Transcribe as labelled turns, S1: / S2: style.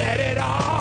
S1: let it all